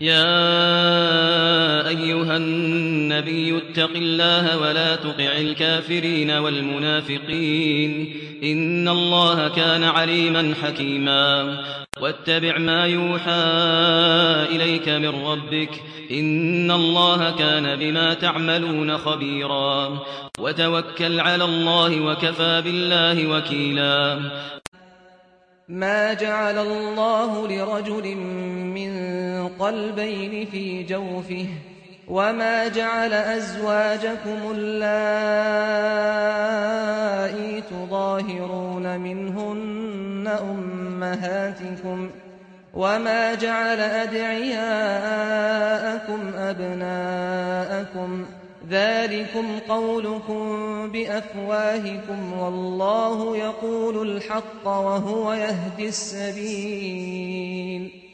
يا أيها النبي اتق الله ولا تطع الكافرين والمنافقين إن الله كان عليما حكيما واتبع ما يوحى إليك من ربك إن الله كان بما تعملون خبيرا وتوكل على الله وكفى بالله وكيلا ما جعل الله لرجل من قلبين في جوفه وما جعل أزواجكم اللائي تظاهرون منهن أمهاتكم وما جعل أدعياءكم أبناءكم ذلكم قولكم بأفواهكم والله يقول الحق وهو يهدي السبيل